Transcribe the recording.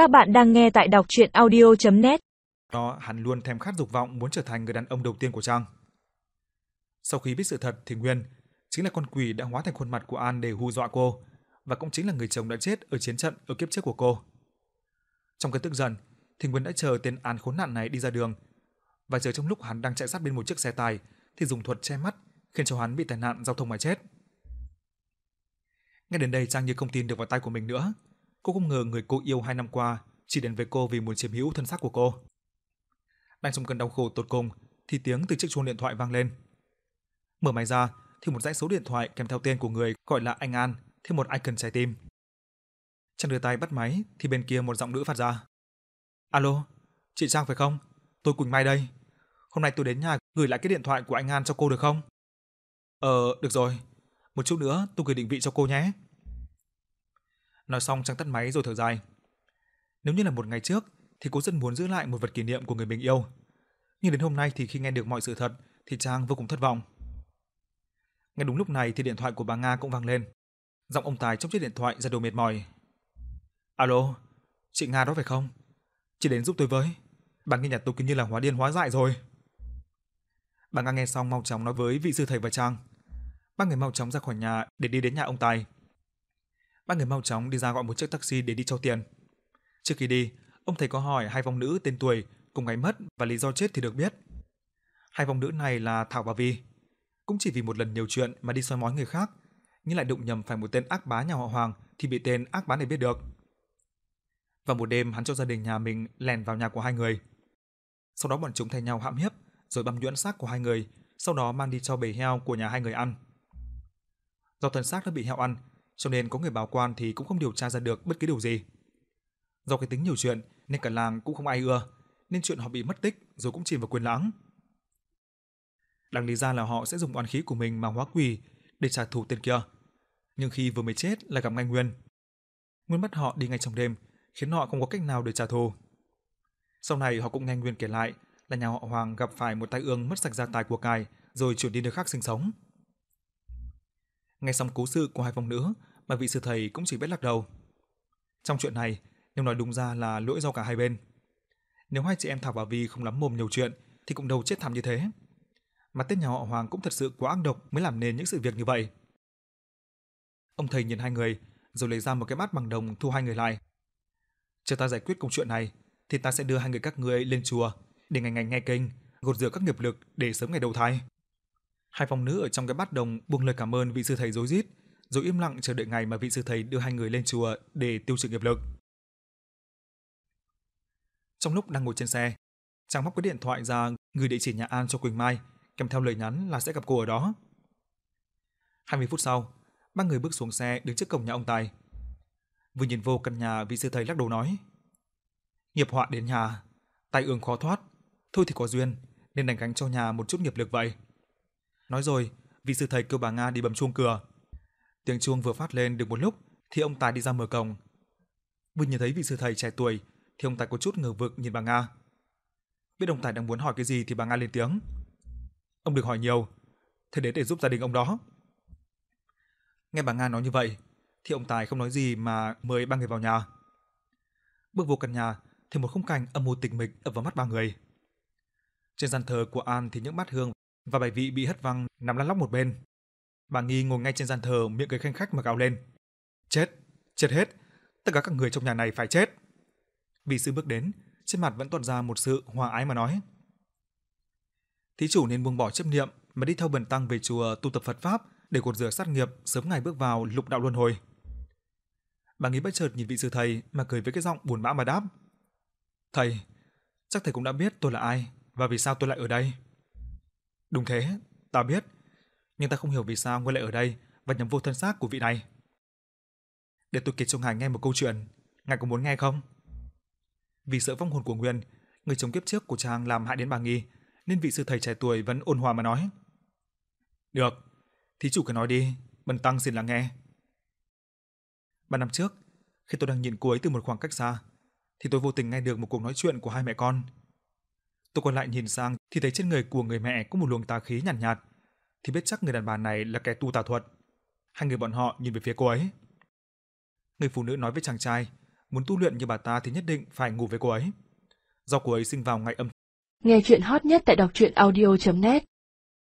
Các bạn đang nghe tại đọc chuyện audio.net Đó hắn luôn thèm khát dục vọng muốn trở thành người đàn ông đầu tiên của Trang. Sau khi biết sự thật thì Nguyên chính là con quỷ đã hóa thành khuôn mặt của An để hù dọa cô và cũng chính là người chồng đã chết ở chiến trận ở kiếp trước của cô. Trong cơn tức giận, thì Nguyên đã chờ tên An khốn nạn này đi ra đường và chờ trong lúc hắn đang chạy sát bên một chiếc xe tải thì dùng thuật che mắt khiến cho hắn bị tai nạn giao thông mà chết. Nghe đến đây Trang như không tin được vào tay của mình nữa. Cô không ngờ người cô yêu hai năm qua chỉ đến với cô vì muốn chiếm hữu thân xác của cô. Đang trong cơn đau khổ tột cùng thì tiếng từ chiếc chuông điện thoại vang lên. Mở máy ra thì một dãy số điện thoại kèm theo tên của người gọi là anh An thêm một icon trái tim. Chàng đưa tay bắt máy thì bên kia một giọng nữ phát ra. Alo, chị Trang phải không? Tôi Quỳnh Mai đây. Hôm nay tôi đến nhà gửi lại cái điện thoại của anh An cho cô được không? Ờ, được rồi. Một chút nữa tôi gửi định vị cho cô nhé. Nói xong Trang tắt máy rồi thở dài. Nếu như là một ngày trước thì cô rất muốn giữ lại một vật kỷ niệm của người mình yêu. Nhưng đến hôm nay thì khi nghe được mọi sự thật thì Trang vô cùng thất vọng. Ngay đúng lúc này thì điện thoại của bà Nga cũng vang lên. Giọng ông Tài trong chiếc điện thoại ra đồ mệt mỏi. Alo, chị Nga đó phải không? Chị đến giúp tôi với. Bà nghe nhặt tôi cứ như là hóa điên hóa dại rồi. Bà Nga nghe xong mau chóng nói với vị sư thầy và Trang. Ba người mau chóng ra khỏi nhà để đi đến nhà ông Tài. Ba người mau chóng đi ra gọi một chiếc taxi để đi cho tiền. Trước khi đi, ông thầy có hỏi hai vong nữ tên tuổi, cùng ngày mất và lý do chết thì được biết. Hai vong nữ này là Thảo và Vi. Cũng chỉ vì một lần nhiều chuyện mà đi soi mói người khác, nhưng lại đụng nhầm phải một tên ác bá nhà họ Hoàng thì bị tên ác bá này biết được. Vào một đêm hắn cho gia đình nhà mình lèn vào nhà của hai người. Sau đó bọn chúng thay nhau hãm hiếp, rồi băm nhuyễn xác của hai người, sau đó mang đi cho bầy heo của nhà hai người ăn. Do thân xác đã bị heo ăn, cho nên có người báo quan thì cũng không điều tra ra được bất cứ điều gì. Do cái tính nhiều chuyện nên cả làng cũng không ai ưa, nên chuyện họ bị mất tích rồi cũng chìm vào quên lãng. Đáng lý ra là họ sẽ dùng oán khí của mình mà hóa quỷ để trả thù tên kia. Nhưng khi vừa mới chết lại gặp ngay Nguyên. Nguyên bắt họ đi ngay trong đêm, khiến họ không có cách nào để trả thù. Sau này họ cũng nghe Nguyên kể lại là nhà họ Hoàng gặp phải một tai ương mất sạch gia tài của cải rồi chuyển đi nơi khác sinh sống. Nghe xong cố sự của hai phong nữ, mà vị sư thầy cũng chỉ biết lắc đầu. Trong chuyện này, nếu nói đúng ra là lỗi do cả hai bên. Nếu hai chị em Thảo và Vi không lắm mồm nhiều chuyện thì cũng đâu chết thảm như thế. Mà tên nhà họ Hoàng cũng thật sự quá ác độc mới làm nên những sự việc như vậy. Ông thầy nhìn hai người, rồi lấy ra một cái bát bằng đồng thu hai người lại. Chờ ta giải quyết công chuyện này, thì ta sẽ đưa hai người các ngươi lên chùa để ngày ngày nghe kinh, gột rửa các nghiệp lực để sớm ngày đầu thai. Hai phong nữ ở trong cái bát đồng buông lời cảm ơn vị sư thầy rối rít, rồi im lặng chờ đợi ngày mà vị sư thầy đưa hai người lên chùa để tiêu trừ nghiệp lực. Trong lúc đang ngồi trên xe, chàng móc cái điện thoại ra gửi địa chỉ nhà An cho Quỳnh Mai, kèm theo lời nhắn là sẽ gặp cô ở đó. 20 phút sau, ba người bước xuống xe đứng trước cổng nhà ông Tài. Vừa nhìn vô căn nhà vị sư thầy lắc đầu nói: "Nghiệp họa đến nhà, tai ương khó thoát, thôi thì có duyên, nên đành gánh cho nhà một chút nghiệp lực vậy." Nói rồi, vị sư thầy kêu bà Nga đi bấm chuông cửa. Tiếng chuông vừa phát lên được một lúc thì ông Tài đi ra mở cổng. Vừa nhìn thấy vị sư thầy trẻ tuổi thì ông Tài có chút ngờ vực nhìn bà Nga. Biết ông Tài đang muốn hỏi cái gì thì bà Nga lên tiếng. Ông đừng hỏi nhiều, thầy đến để giúp gia đình ông đó. Nghe bà Nga nói như vậy thì ông Tài không nói gì mà mời ba người vào nhà. Bước vào căn nhà thì một khung cảnh âm u tịch mịch ập vào mắt ba người. Trên gian thờ của An thì những bát hương và bài vị bị hất văng nằm lăn lóc một bên. Bà Nghi ngồi ngay trên gian thờ miệng cười khanh khách mà gào lên. Chết, chết hết, tất cả các người trong nhà này phải chết. Vị sư bước đến, trên mặt vẫn toát ra một sự hòa ái mà nói. Thí chủ nên buông bỏ chấp niệm mà đi theo bần tăng về chùa tu tập Phật pháp để cột rửa sát nghiệp sớm ngày bước vào lục đạo luân hồi. Bà Nghi bất chợt nhìn vị sư thầy mà cười với cái giọng buồn bã mà đáp. Thầy, chắc thầy cũng đã biết tôi là ai và vì sao tôi lại ở đây. Đúng thế, ta biết, nhưng ta không hiểu vì sao ngươi lại ở đây và nhắm vô thân xác của vị này. Để tôi kể cho ngài nghe một câu chuyện, ngài có muốn nghe không? Vì sợ vong hồn của Nguyên, người chồng kiếp trước của chàng làm hại đến bà Nghi, nên vị sư thầy trẻ tuổi vẫn ôn hòa mà nói. Được, thí chủ cứ nói đi, bần tăng xin lắng nghe. Ba năm trước, khi tôi đang nhìn cô ấy từ một khoảng cách xa, thì tôi vô tình nghe được một cuộc nói chuyện của hai mẹ con Tôi còn lại nhìn sang thì thấy trên người của người mẹ có một luồng tà khí nhàn nhạt, nhạt, thì biết chắc người đàn bà này là kẻ tu tà thuật. Hai người bọn họ nhìn về phía cô ấy. Người phụ nữ nói với chàng trai, muốn tu luyện như bà ta thì nhất định phải ngủ với cô ấy. Do cô ấy sinh vào ngày âm Nghe chuyện hot nhất tại đọc truyện audio.net